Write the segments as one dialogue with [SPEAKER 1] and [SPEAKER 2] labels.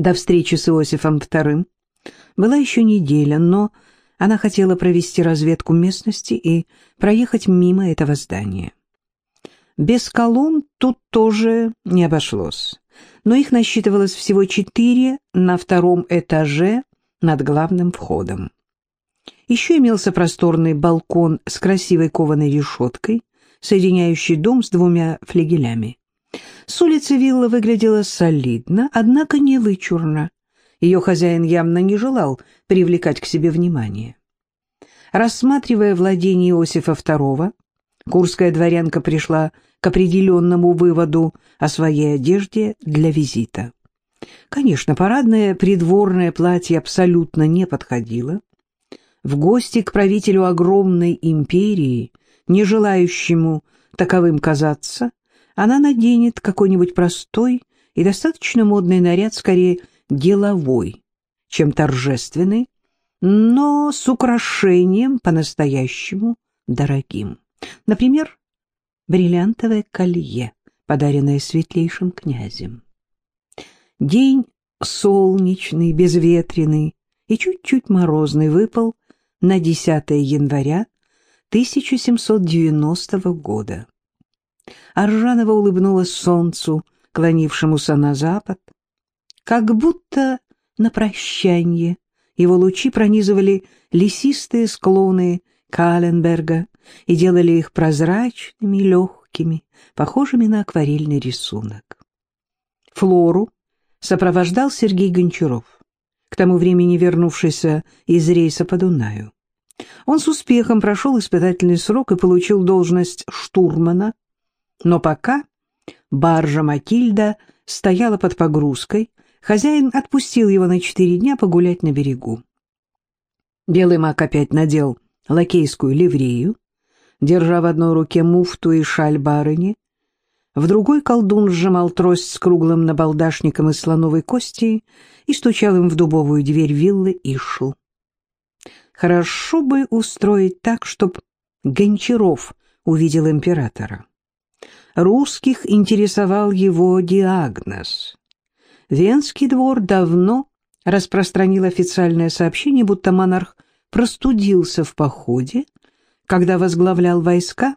[SPEAKER 1] До встречи с Иосифом II была еще неделя, но она хотела провести разведку местности и проехать мимо этого здания. Без колонн тут тоже не обошлось, но их насчитывалось всего четыре на втором этаже над главным входом. Еще имелся просторный балкон с красивой кованой решеткой, соединяющий дом с двумя флигелями. С улицы вилла выглядела солидно, однако не вычурно. Ее хозяин явно не желал привлекать к себе внимание. Рассматривая владение Иосифа II, курская дворянка пришла к определенному выводу о своей одежде для визита. Конечно, парадное придворное платье абсолютно не подходило. В гости к правителю огромной империи, не желающему таковым казаться, она наденет какой-нибудь простой и достаточно модный наряд, скорее деловой, чем торжественный, но с украшением по-настоящему дорогим. Например, бриллиантовое колье, подаренное светлейшим князем. День солнечный, безветренный и чуть-чуть морозный выпал на 10 января 1790 года. Аржанова улыбнулась солнцу, клонившемуся на запад. Как будто на прощанье его лучи пронизывали лесистые склоны Каленберга и делали их прозрачными, легкими, похожими на акварельный рисунок. Флору сопровождал Сергей Гончаров, к тому времени вернувшийся из рейса по Дунаю. Он с успехом прошел испытательный срок и получил должность штурмана но пока баржа Матильда стояла под погрузкой, хозяин отпустил его на четыре дня погулять на берегу. Белый маг опять надел лакейскую ливрею, держа в одной руке муфту и шаль барыни, в другой колдун сжимал трость с круглым набалдашником из слоновой кости и стучал им в дубовую дверь виллы Ишл. Хорошо бы устроить так, чтоб Гончаров увидел императора русских интересовал его диагноз. Венский двор давно распространил официальное сообщение, будто монарх простудился в походе, когда возглавлял войска,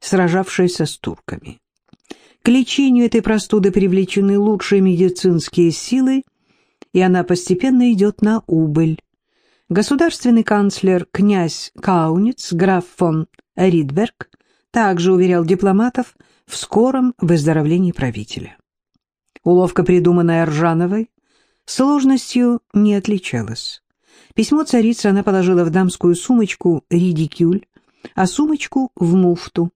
[SPEAKER 1] сражавшиеся с турками. К лечению этой простуды привлечены лучшие медицинские силы, и она постепенно идет на убыль. Государственный канцлер князь Кауниц, граф фон Ридберг, также уверял дипломатов, в скором выздоровлении правителя. Уловка, придуманная Ржановой, сложностью не отличалась. Письмо царицы она положила в дамскую сумочку редикюль, а сумочку в муфту.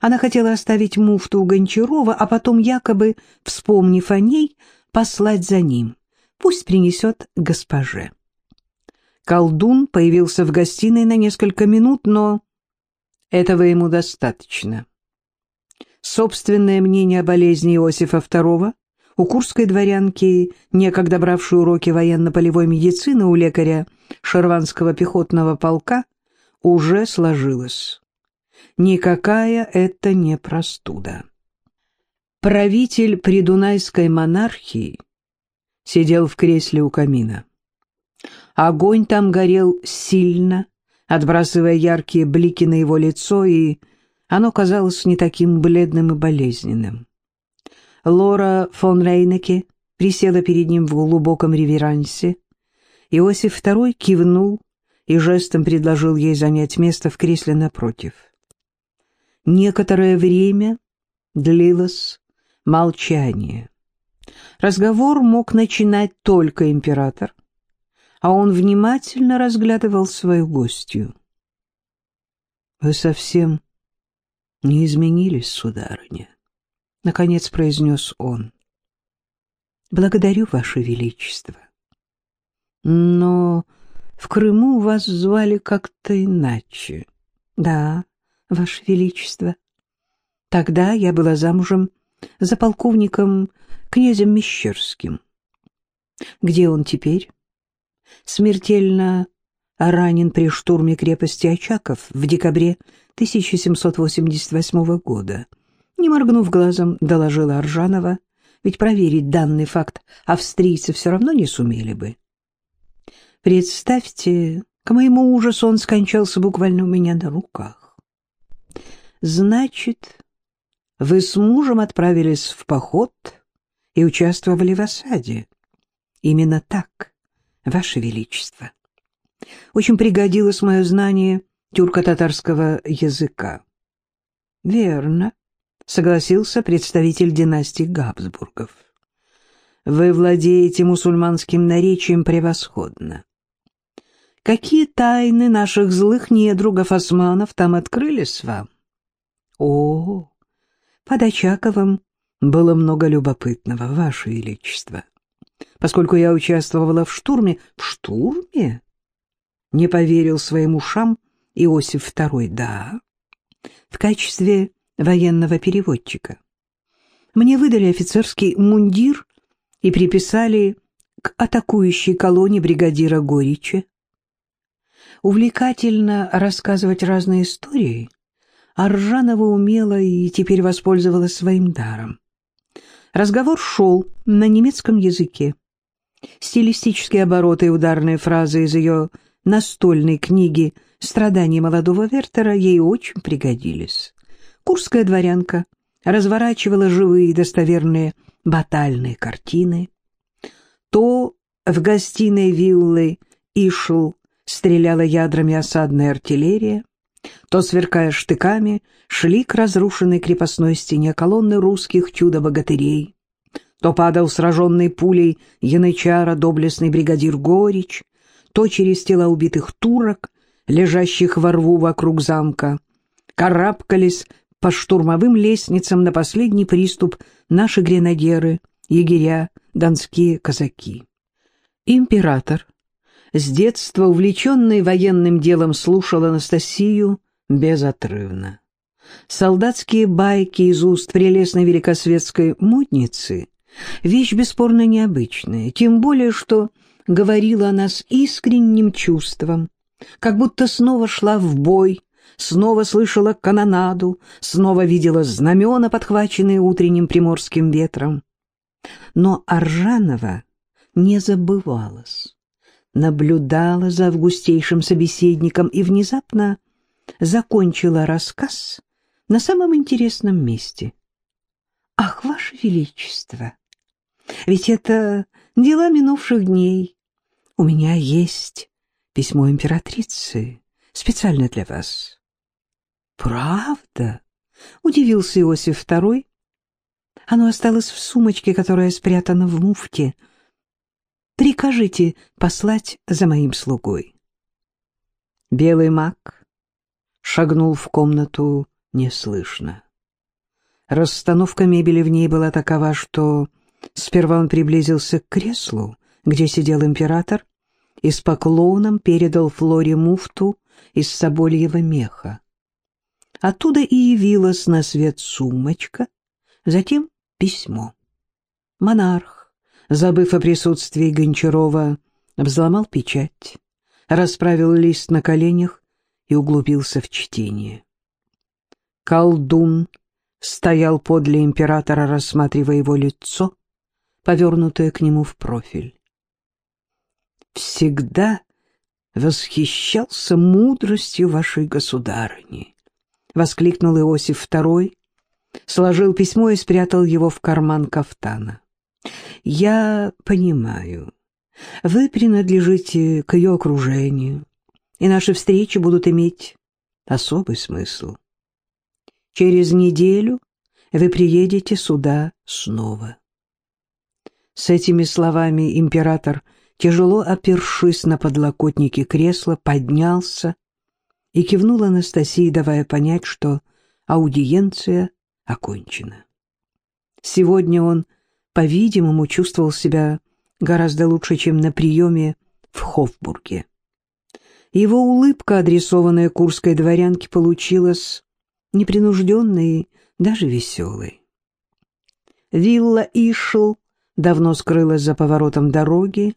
[SPEAKER 1] Она хотела оставить муфту у Гончарова, а потом, якобы, вспомнив о ней, послать за ним. Пусть принесет госпоже. Колдун появился в гостиной на несколько минут, но этого ему достаточно собственное мнение о болезни Иосифа II, у курской дворянки, некогда бравшей уроки военно-полевой медицины у лекаря Шерванского пехотного полка, уже сложилось. Никакая это не простуда. Правитель придунайской монархии сидел в кресле у камина. Огонь там горел сильно, отбрасывая яркие блики на его лицо и оно казалось не таким бледным и болезненным. Лора фон Рейнеке присела перед ним в глубоком реверансе. Иосиф II кивнул и жестом предложил ей занять место в кресле напротив. Некоторое время длилось молчание. Разговор мог начинать только император, а он внимательно разглядывал свою гостью. «Вы совсем не изменились, сударыня, — наконец произнес он. — Благодарю, Ваше Величество. Но в Крыму вас звали как-то иначе. Да, Ваше Величество. Тогда я была замужем за полковником князем Мещерским. Где он теперь? Смертельно ранен при штурме крепости Очаков в декабре 1788 года. Не моргнув глазом, доложила Аржанова, ведь проверить данный факт австрийцы все равно не сумели бы. Представьте, к моему ужасу он скончался буквально у меня на руках. Значит, вы с мужем отправились в поход и участвовали в осаде. Именно так, Ваше Величество. Очень пригодилось мое знание тюрко-татарского языка. Верно, согласился представитель династии Габсбургов. Вы владеете мусульманским наречием превосходно. Какие тайны наших злых недругов османов там открылись вам? О, под Очаковым было много любопытного, Ваше Величество. Поскольку я участвовала в штурме... В штурме? Не поверил своим ушам Иосиф II. Да, в качестве военного переводчика. Мне выдали офицерский мундир и приписали к атакующей колонне бригадира Горича. Увлекательно рассказывать разные истории, а Ржанова умела и теперь воспользовалась своим даром. Разговор шел на немецком языке. Стилистические обороты и ударные фразы из ее настольной книги «Страдания молодого Вертера» ей очень пригодились. Курская дворянка разворачивала живые достоверные батальные картины. То в гостиной виллы Ишл стреляла ядрами осадная артиллерия, то, сверкая штыками, шли к разрушенной крепостной стене колонны русских чудо-богатырей, то падал сраженный пулей янычара доблестный бригадир Горич, то через тела убитых турок, лежащих во рву вокруг замка, карабкались по штурмовым лестницам на последний приступ наши гренадеры, егеря, донские казаки. Император, с детства увлеченный военным делом, слушал Анастасию безотрывно. Солдатские байки из уст прелестной великосветской модницы — вещь бесспорно необычная, тем более, что говорила она с искренним чувством, как будто снова шла в бой, снова слышала канонаду, снова видела знамена, подхваченные утренним приморским ветром. Но Аржанова не забывалась, наблюдала за августейшим собеседником и внезапно закончила рассказ на самом интересном месте. «Ах, Ваше Величество! Ведь это дела минувших дней. У меня есть письмо императрицы, специально для вас. «Правда?» — удивился Иосиф II. «Оно осталось в сумочке, которая спрятана в муфте. Прикажите послать за моим слугой». Белый маг шагнул в комнату неслышно. Расстановка мебели в ней была такова, что сперва он приблизился к креслу, где сидел император, и с поклоном передал Флоре муфту из собольего меха. Оттуда и явилась на свет сумочка, затем письмо. Монарх, забыв о присутствии Гончарова, взломал печать, расправил лист на коленях и углубился в чтение. Колдун стоял подле императора, рассматривая его лицо, повернутое к нему в профиль. «Всегда восхищался мудростью вашей государыни», — воскликнул Иосиф II, сложил письмо и спрятал его в карман кафтана. «Я понимаю, вы принадлежите к ее окружению, и наши встречи будут иметь особый смысл. Через неделю вы приедете сюда снова». С этими словами император, тяжело опершись на подлокотники кресла, поднялся и кивнул Анастасии, давая понять, что аудиенция окончена. Сегодня он, по-видимому, чувствовал себя гораздо лучше, чем на приеме в Хофбурге. Его улыбка, адресованная курской дворянке, получилась непринужденной и даже веселой. Вилла Ишл давно скрылась за поворотом дороги,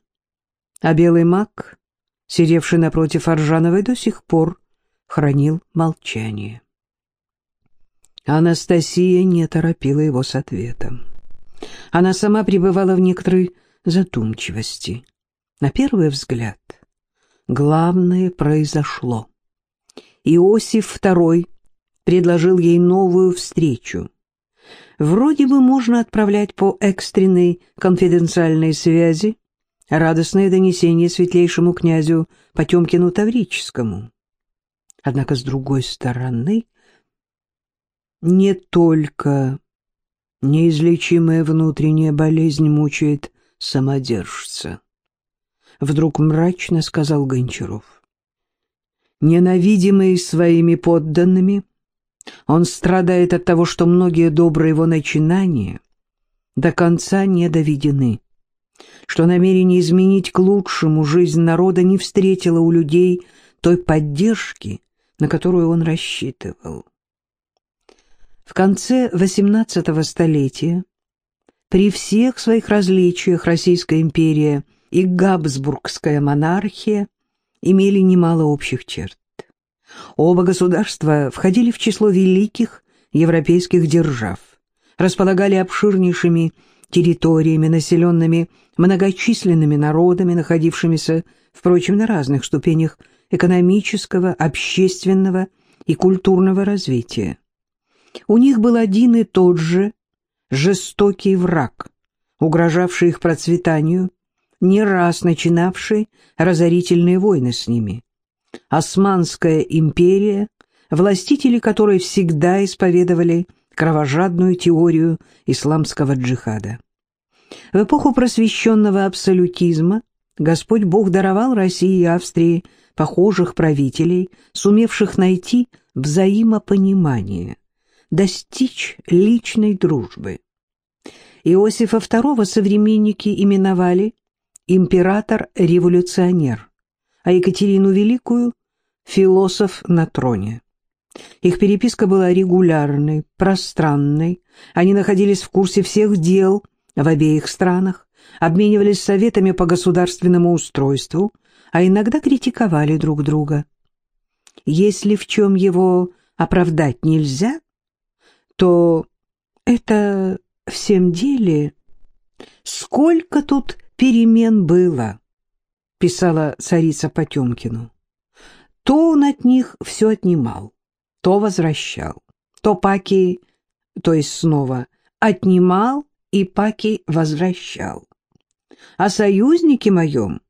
[SPEAKER 1] а белый маг, сидевший напротив Аржановой, до сих пор хранил молчание. Анастасия не торопила его с ответом. Она сама пребывала в некоторой задумчивости. На первый взгляд, главное произошло. Иосиф II предложил ей новую встречу. Вроде бы можно отправлять по экстренной конфиденциальной связи радостное донесение светлейшему князю Потемкину Таврическому. Однако, с другой стороны, не только неизлечимая внутренняя болезнь мучает самодержца. Вдруг мрачно сказал Гончаров. Ненавидимый своими подданными, он страдает от того, что многие добрые его начинания до конца не доведены, что намерение изменить к лучшему жизнь народа не встретило у людей той поддержки, на которую он рассчитывал. В конце XVIII столетия при всех своих различиях Российская империя и Габсбургская монархия имели немало общих черт. Оба государства входили в число великих европейских держав, располагали обширнейшими территориями, населенными многочисленными народами, находившимися, впрочем, на разных ступенях экономического, общественного и культурного развития. У них был один и тот же жестокий враг, угрожавший их процветанию, не раз начинавший разорительные войны с ними. Османская империя, властители которой всегда исповедовали кровожадную теорию исламского джихада. В эпоху просвещенного абсолютизма Господь Бог даровал России и Австрии похожих правителей, сумевших найти взаимопонимание, достичь личной дружбы. Иосифа II современники именовали император-революционер, а Екатерину Великую – философ на троне. Их переписка была регулярной, пространной, они находились в курсе всех дел в обеих странах, обменивались советами по государственному устройству, а иногда критиковали друг друга. Если в чем его оправдать нельзя, то это всем деле сколько тут перемен было, писала царица Потемкину. То он от них все отнимал, то возвращал, то паки, то есть снова, отнимал и паки возвращал. О союзнике моем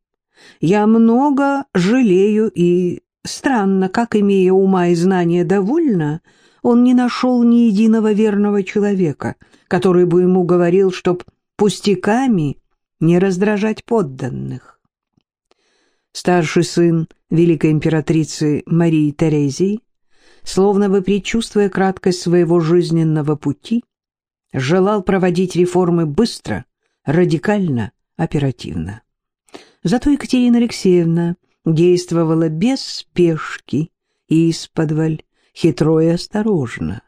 [SPEAKER 1] я много жалею и странно, как, имея ума и знания довольно, он не нашел ни единого верного человека, который бы ему говорил, чтоб пустяками не раздражать подданных. Старший сын великой императрицы Марии Терезии, словно бы предчувствуя краткость своего жизненного пути, желал проводить реформы быстро, радикально, оперативно. Зато Екатерина Алексеевна действовала без спешки и исподволь, хитро и осторожно.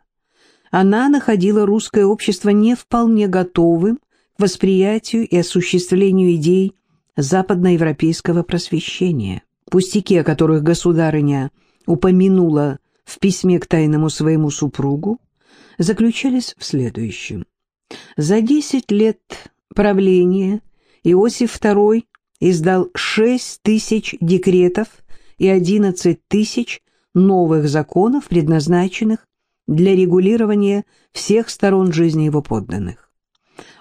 [SPEAKER 1] Она находила русское общество не вполне готовым восприятию и осуществлению идей западноевропейского просвещения. Пустяки, о которых государыня упомянула в письме к тайному своему супругу, заключались в следующем. За десять лет правления Иосиф II издал шесть тысяч декретов и одиннадцать тысяч новых законов, предназначенных для регулирования всех сторон жизни его подданных.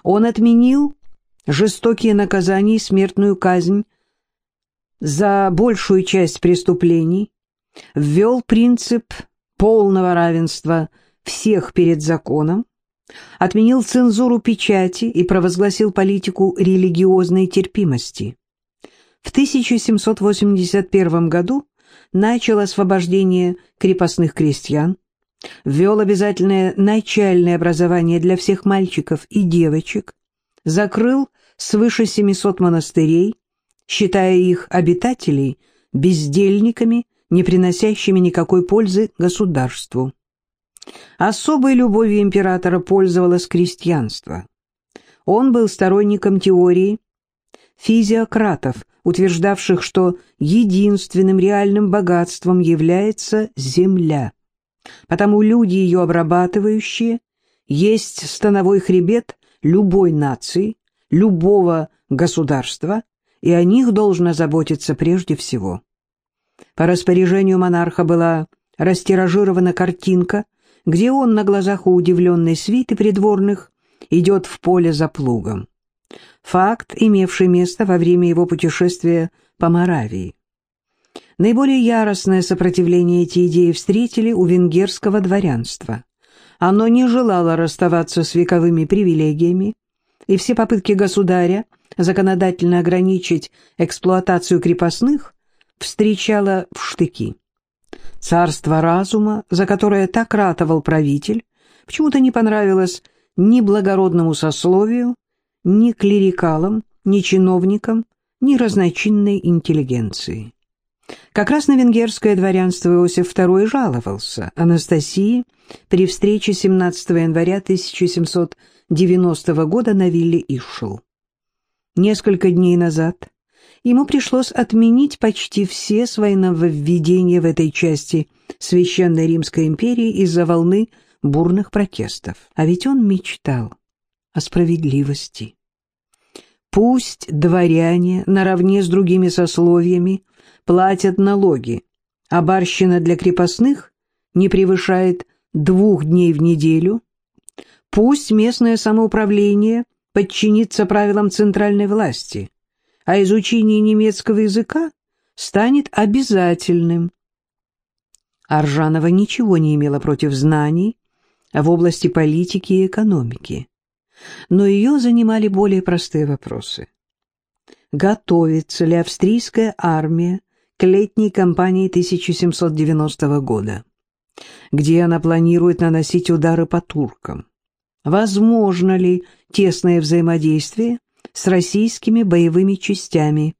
[SPEAKER 1] Он отменил жестокие наказания и смертную казнь за большую часть преступлений, ввел принцип полного равенства всех перед законом, отменил цензуру печати и провозгласил политику религиозной терпимости. В 1781 году начал освобождение крепостных крестьян, ввел обязательное начальное образование для всех мальчиков и девочек, закрыл свыше 700 монастырей, считая их обитателей бездельниками, не приносящими никакой пользы государству. Особой любовью императора пользовалось крестьянство. Он был сторонником теории физиократов, утверждавших, что единственным реальным богатством является земля потому люди, ее обрабатывающие, есть становой хребет любой нации, любого государства, и о них должно заботиться прежде всего. По распоряжению монарха была растиражирована картинка, где он на глазах у удивленной свиты придворных идет в поле за плугом. Факт, имевший место во время его путешествия по Моравии. Наиболее яростное сопротивление эти идеи встретили у венгерского дворянства. Оно не желало расставаться с вековыми привилегиями, и все попытки государя законодательно ограничить эксплуатацию крепостных встречало в штыки. Царство разума, за которое так ратовал правитель, почему-то не понравилось ни благородному сословию, ни клерикалам, ни чиновникам, ни разночинной интеллигенции. Как раз на венгерское дворянство Иосиф II жаловался Анастасии при встрече 17 января 1790 года на вилле Ишел. Несколько дней назад ему пришлось отменить почти все свои нововведения в этой части Священной Римской империи из-за волны бурных протестов. А ведь он мечтал о справедливости. Пусть дворяне наравне с другими сословиями платят налоги, а барщина для крепостных не превышает двух дней в неделю. Пусть местное самоуправление подчинится правилам центральной власти, а изучение немецкого языка станет обязательным. Аржанова ничего не имела против знаний в области политики и экономики, но ее занимали более простые вопросы. Готовится ли австрийская армия к летней кампании 1790 года, где она планирует наносить удары по туркам? Возможно ли тесное взаимодействие с российскими боевыми частями?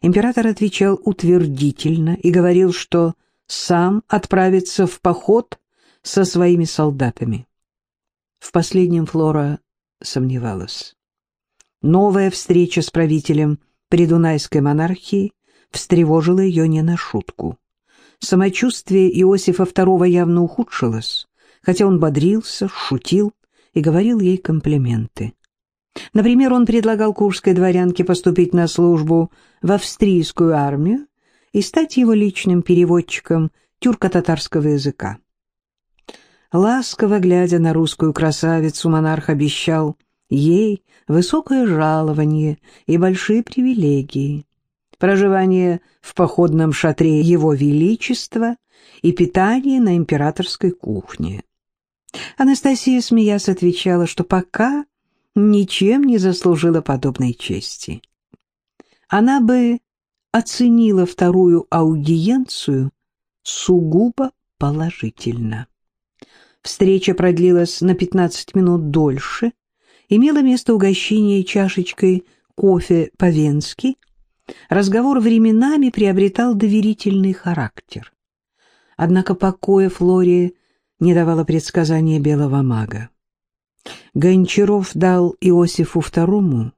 [SPEAKER 1] Император отвечал утвердительно и говорил, что сам отправится в поход со своими солдатами. В последнем Флора сомневалась. Новая встреча с правителем придунайской монархии встревожила ее не на шутку. Самочувствие Иосифа II явно ухудшилось, хотя он бодрился, шутил и говорил ей комплименты. Например, он предлагал курской дворянке поступить на службу в австрийскую армию и стать его личным переводчиком тюрко-татарского языка. Ласково глядя на русскую красавицу, монарх обещал ей высокое жалование и большие привилегии, проживание в походном шатре Его Величества и питание на императорской кухне. Анастасия, смеясь, отвечала, что пока ничем не заслужила подобной чести. Она бы оценила вторую аудиенцию сугубо положительно. Встреча продлилась на 15 минут дольше, имело место угощение чашечкой кофе по-венски, разговор временами приобретал доверительный характер. Однако покоя Флоре не давало предсказания белого мага. Гончаров дал Иосифу II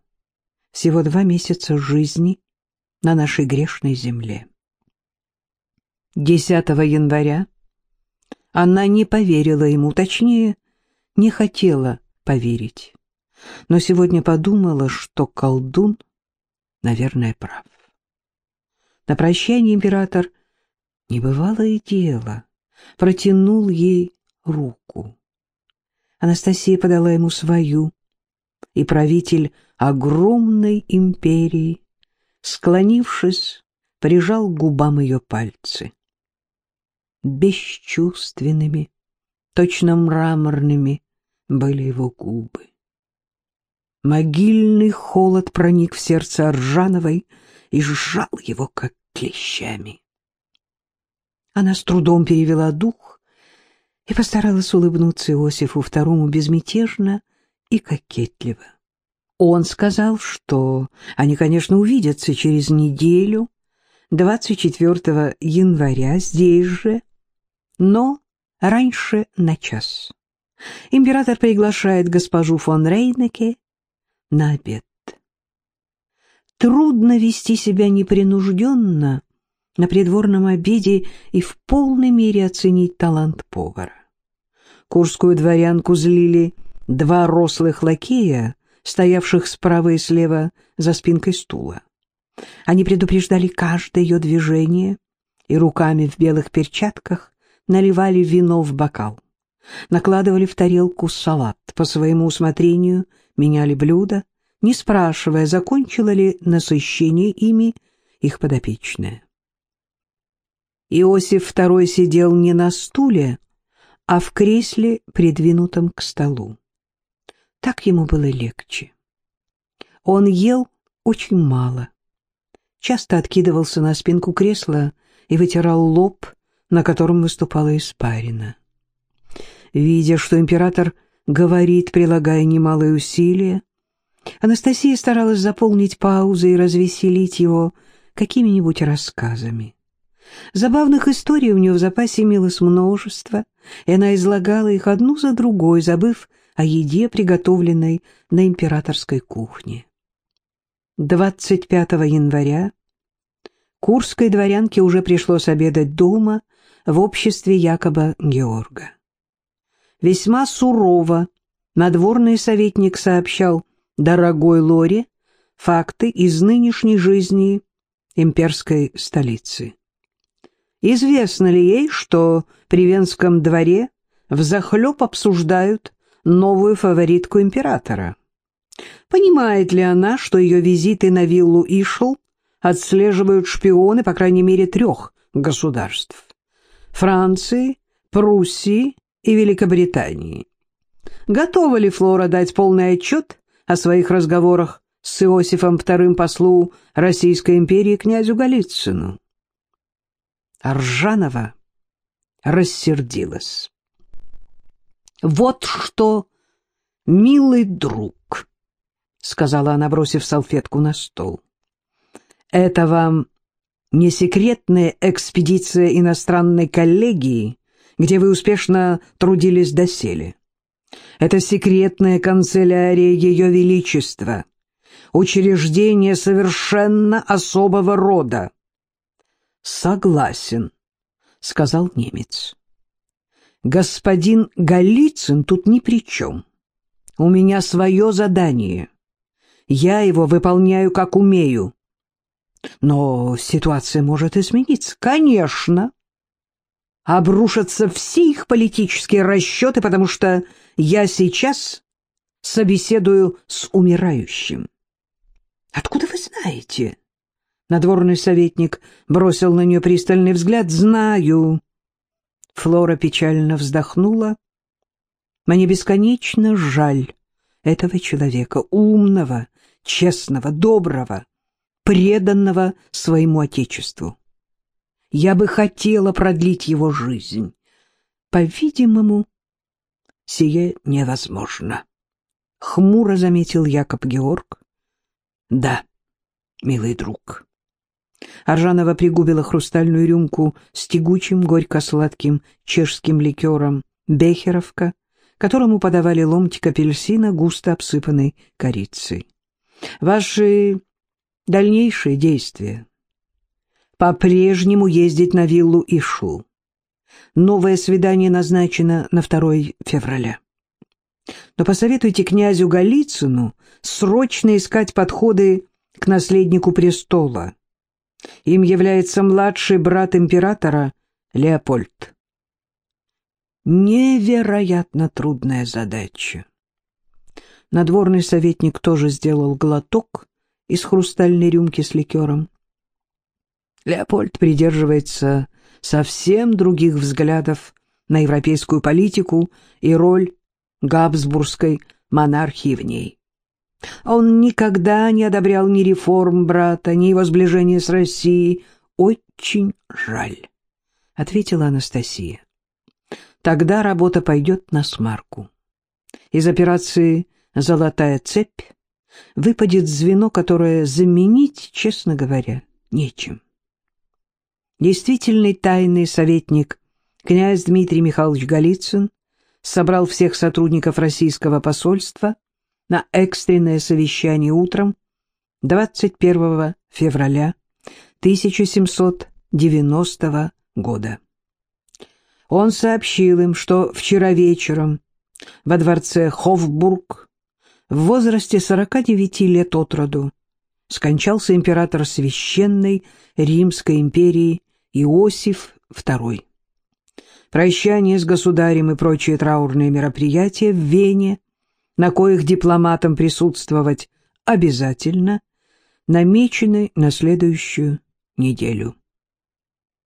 [SPEAKER 1] всего два месяца жизни на нашей грешной земле. 10 января она не поверила ему, точнее, не хотела поверить. Но сегодня подумала, что колдун, наверное, прав. На прощание император небывалое дело протянул ей руку. Анастасия подала ему свою, и правитель огромной империи, склонившись, прижал к губам ее пальцы бесчувственными, точно мраморными были его губы. Могильный холод проник в сердце Аржановой и сжал его, как клещами. Она с трудом перевела дух и постаралась улыбнуться Иосифу II безмятежно и кокетливо. Он сказал, что они, конечно, увидятся через неделю, 24 января, здесь же, но раньше на час. Император приглашает госпожу фон Рейнеке на обед. Трудно вести себя непринужденно на придворном обеде и в полной мере оценить талант повара. Курскую дворянку злили два рослых лакея, стоявших справа и слева за спинкой стула. Они предупреждали каждое ее движение и руками в белых перчатках наливали вино в бокал, накладывали в тарелку салат по своему усмотрению, меняли блюда, не спрашивая, закончила ли насыщение ими их подопечное. Иосиф II сидел не на стуле, а в кресле, придвинутом к столу. Так ему было легче. Он ел очень мало, часто откидывался на спинку кресла и вытирал лоб, на котором выступала испарина. Видя, что император говорит, прилагая немалые усилия, Анастасия старалась заполнить паузы и развеселить его какими-нибудь рассказами. Забавных историй у нее в запасе имелось множество, и она излагала их одну за другой, забыв о еде, приготовленной на императорской кухне. 25 января курской дворянке уже пришлось обедать дома в обществе якобы Георга. Весьма сурово надворный советник сообщал дорогой Лоре факты из нынешней жизни имперской столицы. Известно ли ей, что при Венском дворе взахлеб обсуждают новую фаворитку императора? Понимает ли она, что ее визиты на виллу Ишл отслеживают шпионы, по крайней мере, трех государств – Франции, Пруссии и Великобритании? Готова ли Флора дать полный отчет о своих разговорах с Иосифом II послу Российской империи князю Голицыну? Ржанова рассердилась. «Вот что, милый друг», — сказала она, бросив салфетку на стол, — «это вам не секретная экспедиция иностранной коллегии, где вы успешно трудились доселе. Это секретная канцелярия Ее Величества, учреждение совершенно особого рода. «Согласен», — сказал немец. «Господин Голицын тут ни при чем. У меня свое задание. Я его выполняю как умею. Но ситуация может измениться. Конечно. Обрушатся все их политические расчеты, потому что я сейчас собеседую с умирающим. Откуда вы знаете?» Надворный советник бросил на нее пристальный взгляд. «Знаю». Флора печально вздохнула. «Мне бесконечно жаль этого человека, умного, честного, доброго, преданного своему отечеству. Я бы хотела продлить его жизнь. По-видимому, сие невозможно. Хмуро заметил Якоб Георг. Да, милый друг. Аржанова пригубила хрустальную рюмку с тягучим горько-сладким чешским ликером «Бехеровка», которому подавали ломтик апельсина, густо обсыпанный корицей. «Ваши дальнейшие действия?» «По-прежнему ездить на виллу Ишу. Новое свидание назначено на 2 февраля. Но посоветуйте князю Голицыну срочно искать подходы к наследнику престола» Им является младший брат императора Леопольд. Невероятно трудная задача. Надворный советник тоже сделал глоток из хрустальной рюмки с ликером. Леопольд придерживается совсем других взглядов на европейскую политику и роль габсбургской монархии в ней. Он никогда не одобрял ни реформ брата, ни его сближения с Россией. Очень жаль, — ответила Анастасия. Тогда работа пойдет на смарку. Из операции «Золотая цепь» выпадет звено, которое заменить, честно говоря, нечем. Действительный тайный советник князь Дмитрий Михайлович Голицын собрал всех сотрудников российского посольства на экстренное совещание утром 21 февраля 1790 года. Он сообщил им, что вчера вечером во дворце Хофбург в возрасте 49 лет от роду скончался император Священной Римской империи Иосиф II. Прощание с государем и прочие траурные мероприятия в Вене, на коих дипломатам присутствовать обязательно, намечены на следующую неделю.